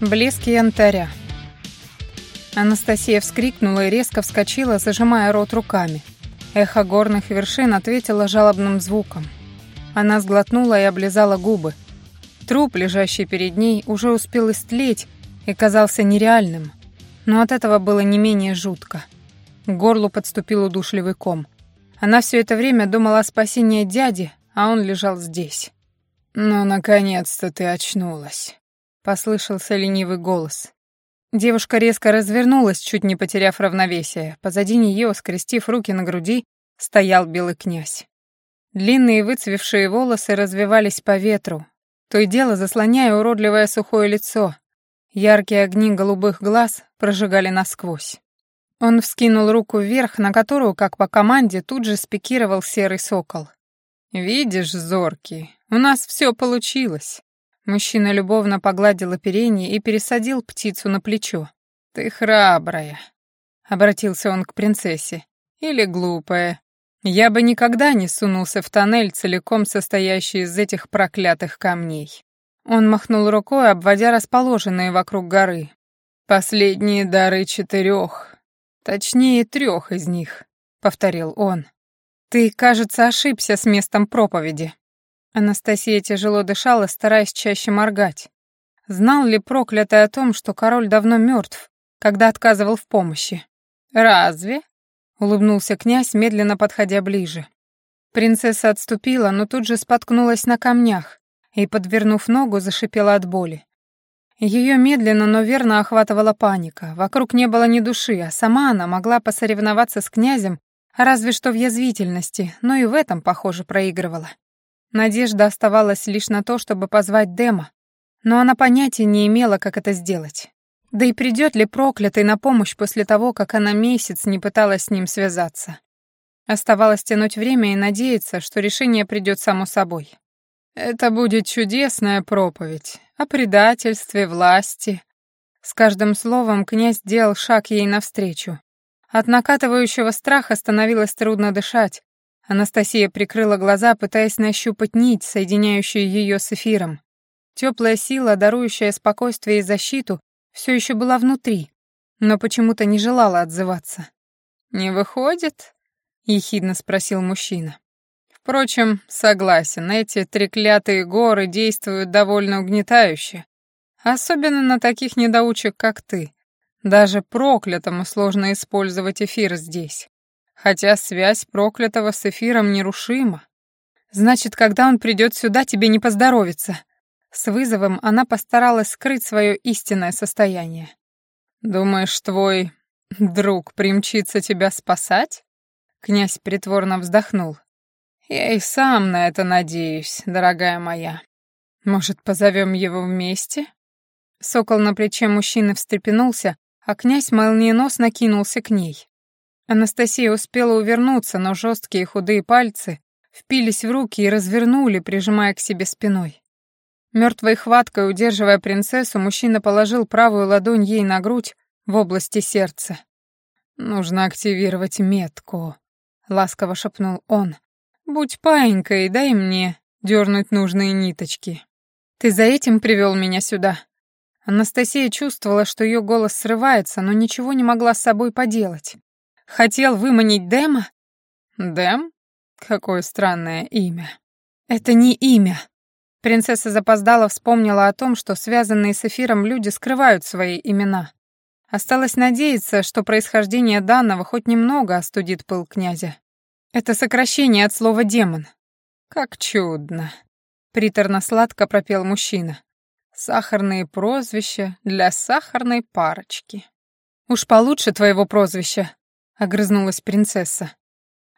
Блеск янтаря. Анастасия вскрикнула и резко вскочила, зажимая рот руками. Эхо горных вершин ответило жалобным звуком. Она сглотнула и облизала губы. Труп, лежащий перед ней, уже успел истлеть и казался нереальным, но от этого было не менее жутко. К горлу подступил удушливый ком. Она все это время думала о спасении дяди, а он лежал здесь. «Ну, наконец-то ты очнулась», послышался ленивый голос. Девушка резко развернулась, чуть не потеряв равновесие. Позади нее, скрестив руки на груди, стоял белый князь. Длинные выцвевшие волосы развивались по ветру, то и дело заслоняя уродливое сухое лицо. Яркие огни голубых глаз прожигали насквозь. Он вскинул руку вверх, на которую, как по команде, тут же спикировал серый сокол. «Видишь, зоркий, у нас все получилось. Мужчина любовно погладил оперение и пересадил птицу на плечо. «Ты храбрая», — обратился он к принцессе. «Или глупая. Я бы никогда не сунулся в тоннель, целиком состоящий из этих проклятых камней». Он махнул рукой, обводя расположенные вокруг горы. «Последние дары четырех, точнее трех из них», — повторил он. «Ты, кажется, ошибся с местом проповеди», Анастасия тяжело дышала, стараясь чаще моргать. Знал ли проклятый о том, что король давно мертв, когда отказывал в помощи? «Разве?» — улыбнулся князь, медленно подходя ближе. Принцесса отступила, но тут же споткнулась на камнях и, подвернув ногу, зашипела от боли. Ее медленно, но верно охватывала паника. Вокруг не было ни души, а сама она могла посоревноваться с князем, разве что в язвительности, но и в этом, похоже, проигрывала. Надежда оставалась лишь на то, чтобы позвать Дема, но она понятия не имела, как это сделать. Да и придет ли проклятый на помощь после того, как она месяц не пыталась с ним связаться. Оставалось тянуть время и надеяться, что решение придет само собой. «Это будет чудесная проповедь о предательстве, власти». С каждым словом князь делал шаг ей навстречу. От накатывающего страха становилось трудно дышать, Анастасия прикрыла глаза, пытаясь нащупать нить, соединяющую ее с эфиром. Теплая сила, дарующая спокойствие и защиту, все еще была внутри, но почему-то не желала отзываться. «Не выходит?» — ехидно спросил мужчина. «Впрочем, согласен, эти треклятые горы действуют довольно угнетающе. Особенно на таких недоучек, как ты. Даже проклятому сложно использовать эфир здесь хотя связь проклятого с эфиром нерушима. Значит, когда он придет сюда, тебе не поздоровится. С вызовом она постаралась скрыть свое истинное состояние. «Думаешь, твой друг примчится тебя спасать?» Князь притворно вздохнул. «Я и сам на это надеюсь, дорогая моя. Может, позовем его вместе?» Сокол на плече мужчины встрепенулся, а князь молниеносно кинулся к ней. Анастасия успела увернуться, но жесткие худые пальцы впились в руки и развернули, прижимая к себе спиной. Мертвой хваткой, удерживая принцессу, мужчина положил правую ладонь ей на грудь в области сердца. «Нужно активировать метку», — ласково шепнул он. «Будь паинькой, дай мне дернуть нужные ниточки. Ты за этим привел меня сюда?» Анастасия чувствовала, что ее голос срывается, но ничего не могла с собой поделать. Хотел выманить Дэма? Дэм? Какое странное имя. Это не имя. Принцесса запоздала вспомнила о том, что связанные с эфиром люди скрывают свои имена. Осталось надеяться, что происхождение данного хоть немного остудит пыл князя. Это сокращение от слова «демон». «Как чудно!» — приторно-сладко пропел мужчина. «Сахарные прозвища для сахарной парочки». «Уж получше твоего прозвища», огрызнулась принцесса.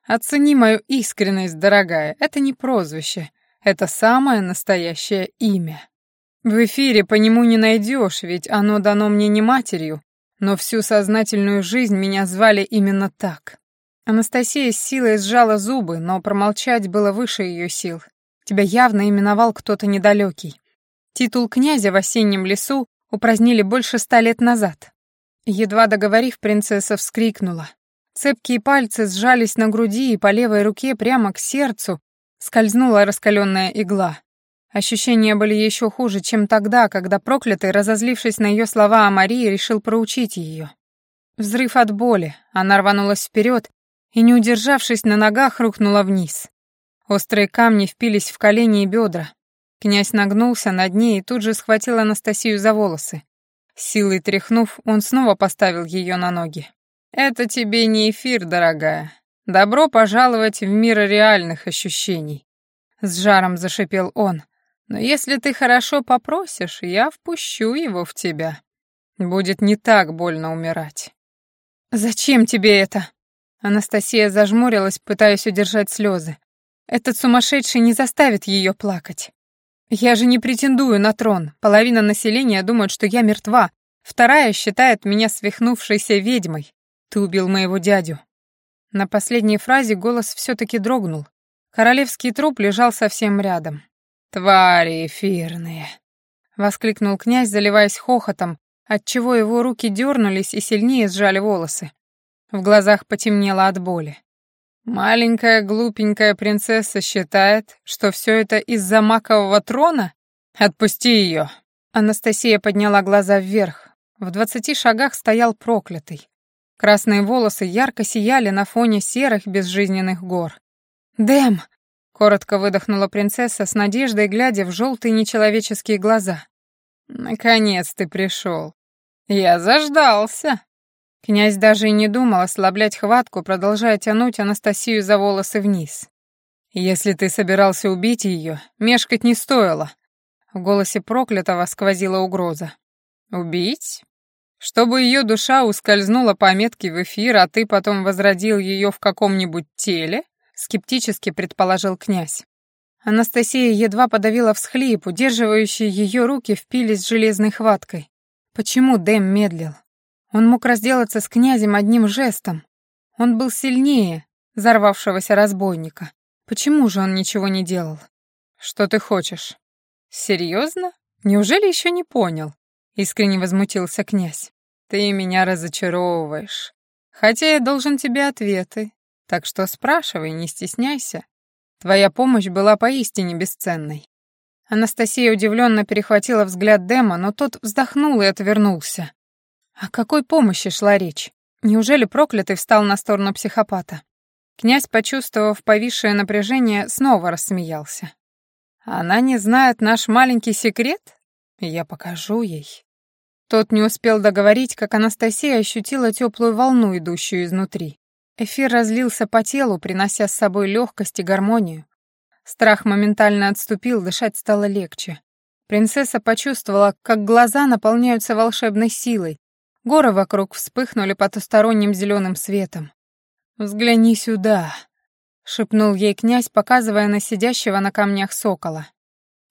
Оцени мою искренность, дорогая. Это не прозвище, это самое настоящее имя. В эфире по нему не найдешь, ведь оно дано мне не матерью, но всю сознательную жизнь меня звали именно так. Анастасия с силой сжала зубы, но промолчать было выше ее сил. Тебя явно именовал кто-то недалекий. Титул князя в осеннем лесу упразднили больше ста лет назад. Едва договорив, принцесса вскрикнула. Цепкие пальцы сжались на груди, и по левой руке прямо к сердцу скользнула раскаленная игла. Ощущения были еще хуже, чем тогда, когда проклятый, разозлившись на ее слова о Марии, решил проучить ее. Взрыв от боли, она рванулась вперед и, не удержавшись на ногах, рухнула вниз. Острые камни впились в колени и бедра. Князь нагнулся над ней и тут же схватил Анастасию за волосы. Силой тряхнув, он снова поставил ее на ноги. «Это тебе не эфир, дорогая. Добро пожаловать в мир реальных ощущений», — с жаром зашипел он. «Но если ты хорошо попросишь, я впущу его в тебя. Будет не так больно умирать». «Зачем тебе это?» Анастасия зажмурилась, пытаясь удержать слезы. «Этот сумасшедший не заставит ее плакать. Я же не претендую на трон. Половина населения думает, что я мертва. Вторая считает меня свихнувшейся ведьмой. Ты убил моего дядю. На последней фразе голос все-таки дрогнул. Королевский труп лежал совсем рядом. «Твари эфирные!» — воскликнул князь, заливаясь хохотом, отчего его руки дернулись и сильнее сжали волосы. В глазах потемнело от боли. Маленькая глупенькая принцесса считает, что все это из-за макового трона? Отпусти ее. Анастасия подняла глаза вверх. В двадцати шагах стоял проклятый. Красные волосы ярко сияли на фоне серых безжизненных гор. «Дэм!» — коротко выдохнула принцесса с надеждой, глядя в желтые нечеловеческие глаза. «Наконец ты пришел. Я заждался!» Князь даже и не думал ослаблять хватку, продолжая тянуть Анастасию за волосы вниз. «Если ты собирался убить ее, мешкать не стоило». В голосе проклятого сквозила угроза. «Убить? Чтобы ее душа ускользнула по метке в эфир, а ты потом возродил ее в каком-нибудь теле?» Скептически предположил князь. Анастасия едва подавила всхлип, удерживающие ее руки впились железной хваткой. Почему Дэм медлил? Он мог разделаться с князем одним жестом. Он был сильнее взорвавшегося разбойника. Почему же он ничего не делал? Что ты хочешь? Серьезно? Неужели еще не понял? Искренне возмутился князь. Ты меня разочаровываешь. Хотя я должен тебе ответы. Так что спрашивай, не стесняйся. Твоя помощь была поистине бесценной. Анастасия удивленно перехватила взгляд Дэма, но тот вздохнул и отвернулся. О какой помощи шла речь? Неужели проклятый встал на сторону психопата? Князь, почувствовав повисшее напряжение, снова рассмеялся. «Она не знает наш маленький секрет? Я покажу ей». Тот не успел договорить, как Анастасия ощутила теплую волну, идущую изнутри. Эфир разлился по телу, принося с собой легкость и гармонию. Страх моментально отступил, дышать стало легче. Принцесса почувствовала, как глаза наполняются волшебной силой, Горы вокруг вспыхнули потусторонним зеленым светом. «Взгляни сюда», — шепнул ей князь, показывая на сидящего на камнях сокола.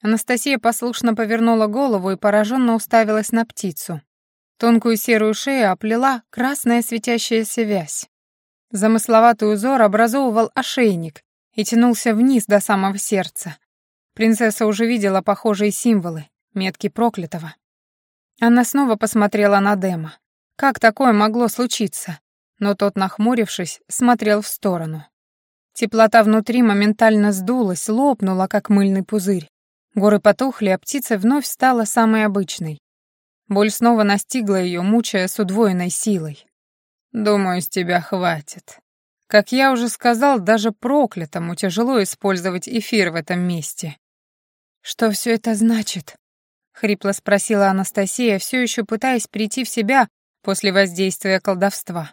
Анастасия послушно повернула голову и пораженно уставилась на птицу. Тонкую серую шею оплела красная светящаяся вязь. Замысловатый узор образовывал ошейник и тянулся вниз до самого сердца. Принцесса уже видела похожие символы, метки проклятого. Она снова посмотрела на Дема. Как такое могло случиться? Но тот, нахмурившись, смотрел в сторону. Теплота внутри моментально сдулась, лопнула, как мыльный пузырь. Горы потухли, а птица вновь стала самой обычной. Боль снова настигла ее, мучая с удвоенной силой. «Думаю, с тебя хватит. Как я уже сказал, даже проклятому тяжело использовать эфир в этом месте». «Что все это значит?» — хрипло спросила Анастасия, все еще пытаясь прийти в себя после воздействия колдовства.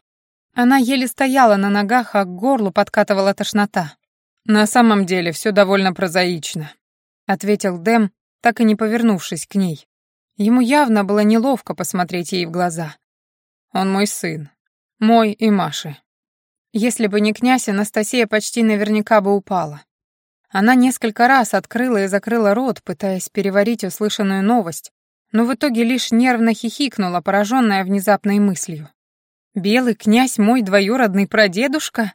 Она еле стояла на ногах, а к горлу подкатывала тошнота. «На самом деле все довольно прозаично», — ответил Дэм, так и не повернувшись к ней. Ему явно было неловко посмотреть ей в глаза. «Он мой сын. Мой и Маши». Если бы не князь, Анастасия почти наверняка бы упала. Она несколько раз открыла и закрыла рот, пытаясь переварить услышанную новость, но в итоге лишь нервно хихикнула, пораженная внезапной мыслью. «Белый князь мой двоюродный прадедушка?»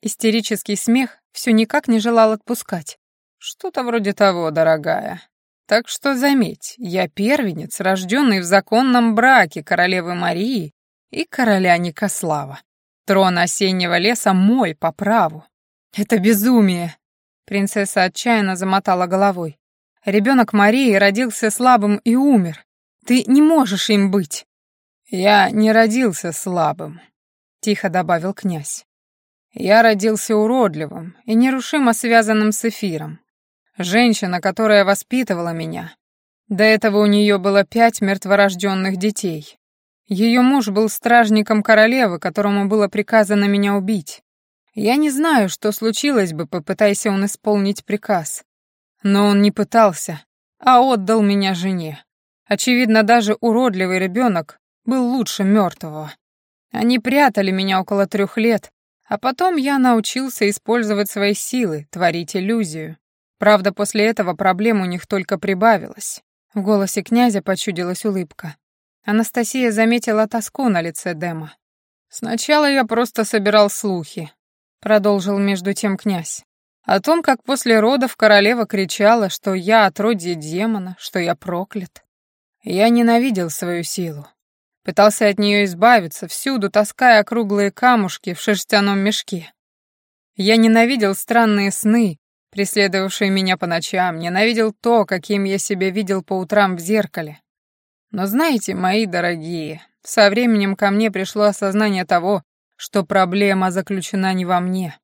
Истерический смех все никак не желал отпускать. «Что-то вроде того, дорогая. Так что заметь, я первенец, рожденный в законном браке королевы Марии и короля Никослава. Трон осеннего леса мой по праву. Это безумие!» Принцесса отчаянно замотала головой. Ребенок Марии родился слабым и умер. Ты не можешь им быть». «Я не родился слабым», — тихо добавил князь. «Я родился уродливым и нерушимо связанным с эфиром. Женщина, которая воспитывала меня. До этого у нее было пять мертворожденных детей. Ее муж был стражником королевы, которому было приказано меня убить. Я не знаю, что случилось бы, попытайся он исполнить приказ. Но он не пытался, а отдал меня жене. Очевидно, даже уродливый ребенок был лучше мертвого. Они прятали меня около трех лет, а потом я научился использовать свои силы, творить иллюзию. Правда, после этого проблем у них только прибавилось. В голосе князя почудилась улыбка. Анастасия заметила тоску на лице Дема. «Сначала я просто собирал слухи», — продолжил между тем князь. «О том, как после родов королева кричала, что я отродье демона, что я проклят. Я ненавидел свою силу. Пытался от нее избавиться, всюду таская округлые камушки в шерстяном мешке. Я ненавидел странные сны, преследовавшие меня по ночам, ненавидел то, каким я себя видел по утрам в зеркале. Но знаете, мои дорогие, со временем ко мне пришло осознание того, что проблема заключена не во мне.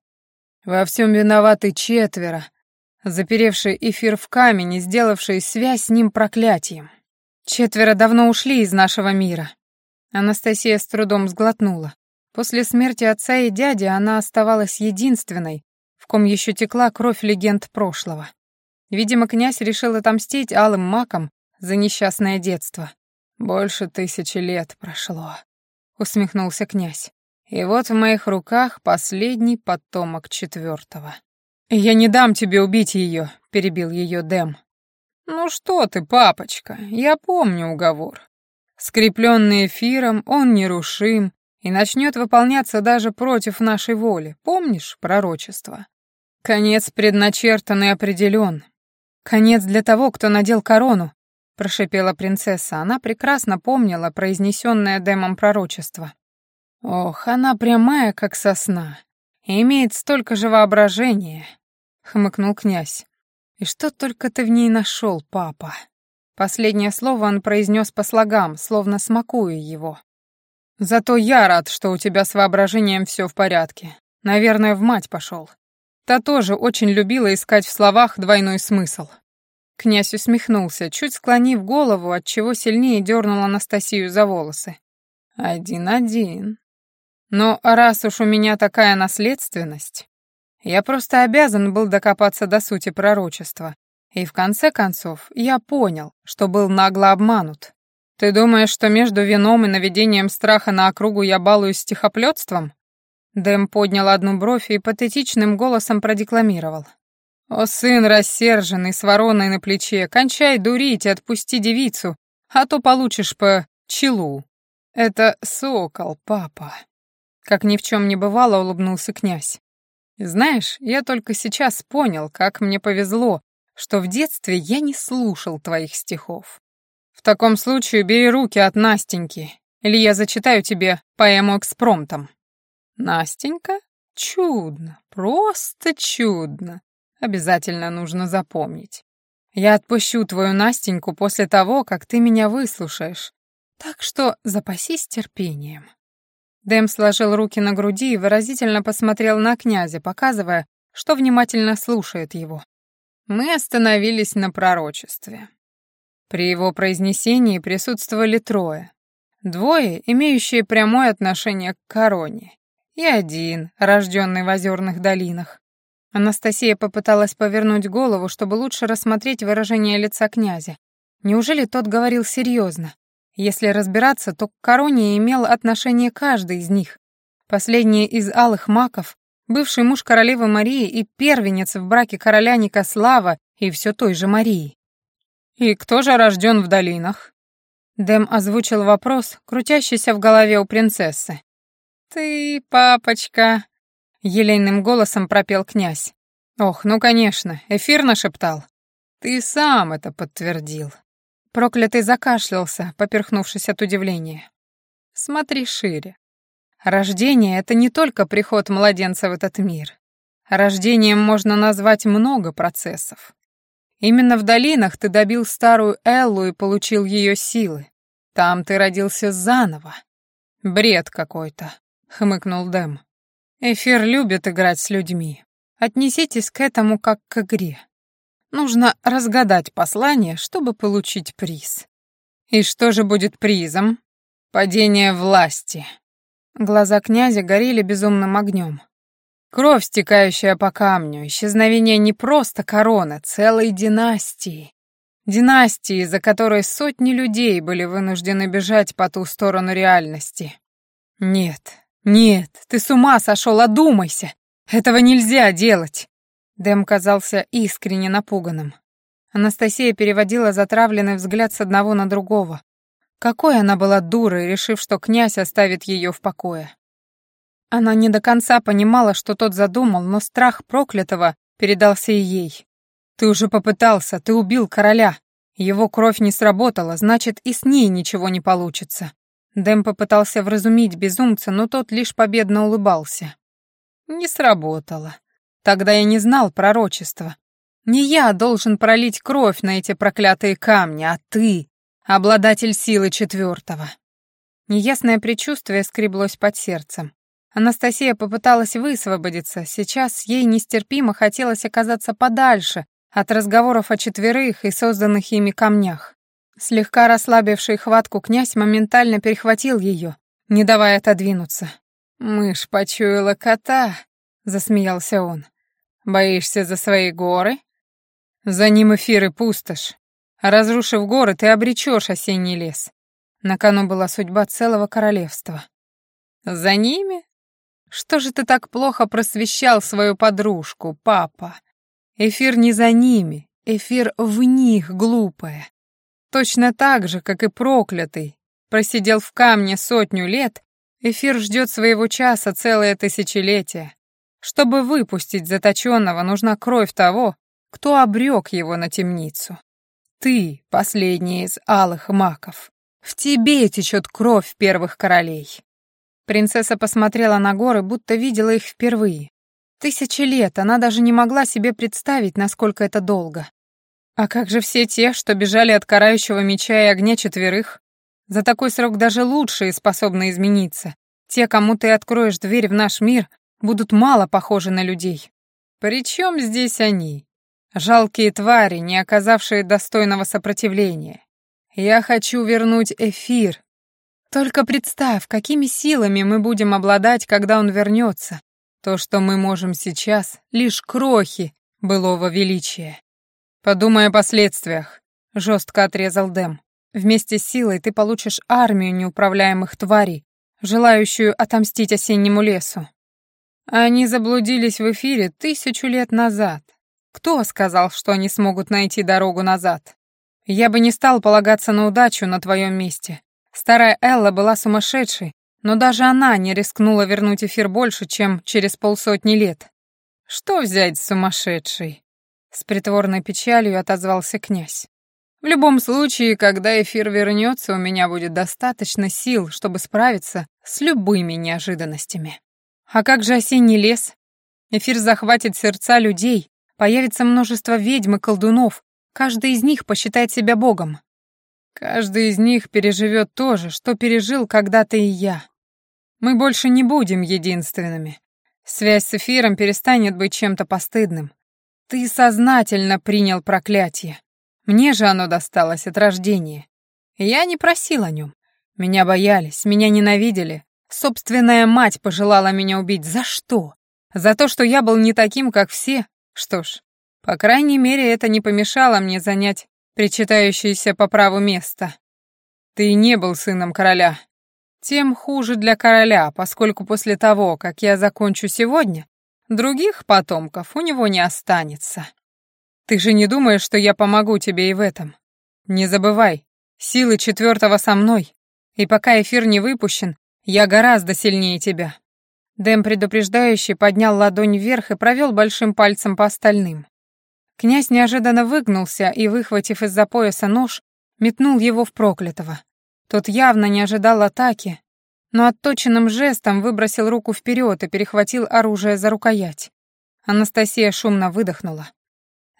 Во всем виноваты четверо, заперевшие эфир в камень и сделавшие связь с ним проклятием. Четверо давно ушли из нашего мира. Анастасия с трудом сглотнула. После смерти отца и дяди она оставалась единственной, в ком еще текла кровь легенд прошлого. Видимо, князь решил отомстить алым макам за несчастное детство. «Больше тысячи лет прошло», — усмехнулся князь. «И вот в моих руках последний потомок четвертого». «Я не дам тебе убить ее», — перебил ее Дэм. «Ну что ты, папочка, я помню уговор. Скрепленный эфиром, он нерушим и начнет выполняться даже против нашей воли. Помнишь пророчество? Конец предначертан и определен. Конец для того, кто надел корону, прошипела принцесса. Она прекрасно помнила произнесенное Дэмом пророчество. Ох, она прямая, как сосна, и имеет столько же воображения, хмыкнул князь. И что только ты в ней нашел, папа? Последнее слово он произнес по слогам, словно смакуя его. Зато я рад, что у тебя с воображением все в порядке. Наверное, в мать пошел. Та тоже очень любила искать в словах двойной смысл. Князь усмехнулся, чуть склонив голову, отчего сильнее дернул Анастасию за волосы. «Один-один. Но раз уж у меня такая наследственность, я просто обязан был докопаться до сути пророчества. И в конце концов я понял, что был нагло обманут. Ты думаешь, что между вином и наведением страха на округу я балуюсь стихоплетством? Дэм поднял одну бровь и патетичным голосом продекламировал. «О, сын рассерженный, с вороной на плече, кончай дурить и отпусти девицу, а то получишь по челу. Это сокол, папа». Как ни в чем не бывало, улыбнулся князь. «Знаешь, я только сейчас понял, как мне повезло, что в детстве я не слушал твоих стихов. В таком случае бери руки от Настеньки, или я зачитаю тебе поэму экспромтом». Настенька? Чудно, просто чудно. Обязательно нужно запомнить. Я отпущу твою Настеньку после того, как ты меня выслушаешь. Так что запасись терпением. Дэм сложил руки на груди и выразительно посмотрел на князя, показывая, что внимательно слушает его. Мы остановились на пророчестве. При его произнесении присутствовали трое. Двое, имеющие прямое отношение к короне, и один, рожденный в озерных долинах. Анастасия попыталась повернуть голову, чтобы лучше рассмотреть выражение лица князя. Неужели тот говорил серьезно? Если разбираться, то к короне имел отношение каждый из них. Последний из алых маков, бывший муж королевы Марии и первенец в браке короля Никослава и все той же Марии. «И кто же рожден в долинах?» Дэм озвучил вопрос, крутящийся в голове у принцессы. «Ты, папочка!» — елейным голосом пропел князь. «Ох, ну, конечно, эфир нашептал. Ты сам это подтвердил». Проклятый закашлялся, поперхнувшись от удивления. «Смотри шире. Рождение — это не только приход младенца в этот мир. Рождением можно назвать много процессов. Именно в долинах ты добил старую Эллу и получил ее силы. Там ты родился заново. Бред какой-то, хмыкнул Дэм. Эфир любит играть с людьми. Отнеситесь к этому как к игре. Нужно разгадать послание, чтобы получить приз. И что же будет призом? Падение власти. Глаза князя горели безумным огнем. Кровь, стекающая по камню, исчезновение не просто короны, целой династии. Династии, за которой сотни людей были вынуждены бежать по ту сторону реальности. Нет, нет, ты с ума сошел, одумайся. Этого нельзя делать. Дэм казался искренне напуганным. Анастасия переводила затравленный взгляд с одного на другого. Какой она была дурой, решив, что князь оставит ее в покое. Она не до конца понимала, что тот задумал, но страх проклятого передался и ей. «Ты уже попытался, ты убил короля. Его кровь не сработала, значит, и с ней ничего не получится». Дэм попытался вразумить безумца, но тот лишь победно улыбался. «Не сработало. Тогда я не знал пророчества. Не я должен пролить кровь на эти проклятые камни, а ты, обладатель силы четвертого. Неясное предчувствие скреблось под сердцем. Анастасия попыталась высвободиться, сейчас ей нестерпимо хотелось оказаться подальше от разговоров о четверых и созданных ими камнях. Слегка расслабивший хватку князь моментально перехватил ее, не давая отодвинуться. «Мышь почуяла кота», — засмеялся он. «Боишься за свои горы?» «За ним эфир пустошь. Разрушив горы, ты обречешь осенний лес. На кону была судьба целого королевства. За ними? Что же ты так плохо просвещал свою подружку, папа? Эфир не за ними, эфир в них, глупая. Точно так же, как и проклятый. Просидел в камне сотню лет, эфир ждет своего часа целое тысячелетие. Чтобы выпустить заточенного, нужна кровь того, кто обрек его на темницу. Ты — последний из алых маков. В тебе течет кровь первых королей. Принцесса посмотрела на горы, будто видела их впервые. Тысячи лет она даже не могла себе представить, насколько это долго. А как же все те, что бежали от карающего меча и огня четверых? За такой срок даже лучшие способны измениться. Те, кому ты откроешь дверь в наш мир, будут мало похожи на людей. Причем здесь они? Жалкие твари, не оказавшие достойного сопротивления. Я хочу вернуть эфир. Только представь, какими силами мы будем обладать, когда он вернется. То, что мы можем сейчас, лишь крохи былого величия. Подумай о последствиях, жестко отрезал Дэм. Вместе с силой ты получишь армию неуправляемых тварей, желающую отомстить осеннему лесу. Они заблудились в эфире тысячу лет назад. Кто сказал, что они смогут найти дорогу назад? Я бы не стал полагаться на удачу на твоем месте. Старая Элла была сумасшедшей, но даже она не рискнула вернуть эфир больше, чем через полсотни лет. Что взять с сумасшедшей? С притворной печалью отозвался князь. В любом случае, когда эфир вернется, у меня будет достаточно сил, чтобы справиться с любыми неожиданностями. А как же осенний лес? Эфир захватит сердца людей, Появится множество ведьм и колдунов. Каждый из них посчитает себя богом. Каждый из них переживет то же, что пережил когда-то и я. Мы больше не будем единственными. Связь с эфиром перестанет быть чем-то постыдным. Ты сознательно принял проклятие. Мне же оно досталось от рождения. Я не просил о нем. Меня боялись, меня ненавидели. Собственная мать пожелала меня убить. За что? За то, что я был не таким, как все, что ж, по крайней мере, это не помешало мне занять причитающееся по праву место. Ты не был сыном короля. Тем хуже для короля, поскольку после того, как я закончу сегодня, других потомков у него не останется. Ты же не думаешь, что я помогу тебе и в этом? Не забывай, силы четвертого со мной, и пока эфир не выпущен, я гораздо сильнее тебя. Дэм предупреждающий поднял ладонь вверх и провел большим пальцем по остальным. Князь неожиданно выгнулся и, выхватив из-за пояса нож, метнул его в проклятого. Тот явно не ожидал атаки, но отточенным жестом выбросил руку вперед и перехватил оружие за рукоять. Анастасия шумно выдохнула.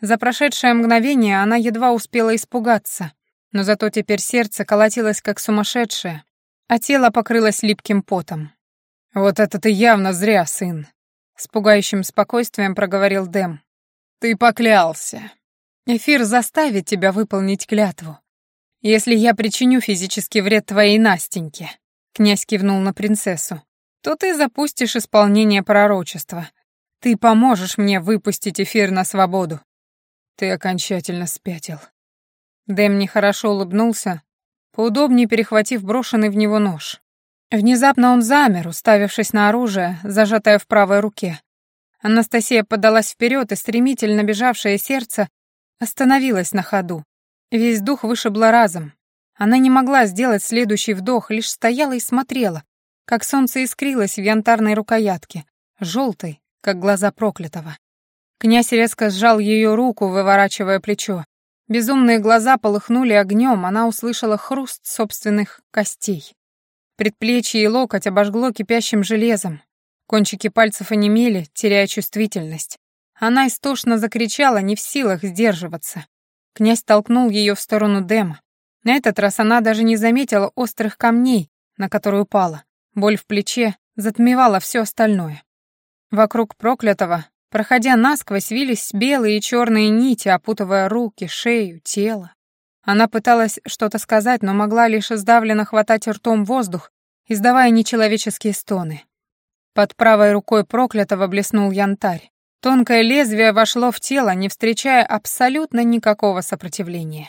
За прошедшее мгновение она едва успела испугаться, но зато теперь сердце колотилось как сумасшедшее, а тело покрылось липким потом. «Вот это ты явно зря, сын», — с пугающим спокойствием проговорил Дэм. «Ты поклялся. Эфир заставит тебя выполнить клятву. Если я причиню физический вред твоей Настеньке», — князь кивнул на принцессу, «то ты запустишь исполнение пророчества. Ты поможешь мне выпустить эфир на свободу». «Ты окончательно спятил». Дэм нехорошо улыбнулся, поудобнее перехватив брошенный в него нож. Внезапно он замер, уставившись на оружие, зажатое в правой руке. Анастасия подалась вперед, и стремительно бежавшее сердце остановилось на ходу. Весь дух вышибло разом. Она не могла сделать следующий вдох, лишь стояла и смотрела, как солнце искрилось в янтарной рукоятке, желтой, как глаза проклятого. Князь резко сжал ее руку, выворачивая плечо. Безумные глаза полыхнули огнем, она услышала хруст собственных костей. Предплечье и локоть обожгло кипящим железом. Кончики пальцев онемели, теряя чувствительность. Она истошно закричала, не в силах сдерживаться. Князь толкнул ее в сторону Дема. На этот раз она даже не заметила острых камней, на которые упала. Боль в плече затмевала все остальное. Вокруг проклятого, проходя насквозь, вились белые и черные нити, опутывая руки, шею, тело. Она пыталась что-то сказать, но могла лишь сдавленно хватать ртом воздух, издавая нечеловеческие стоны. Под правой рукой проклятого блеснул янтарь. Тонкое лезвие вошло в тело, не встречая абсолютно никакого сопротивления.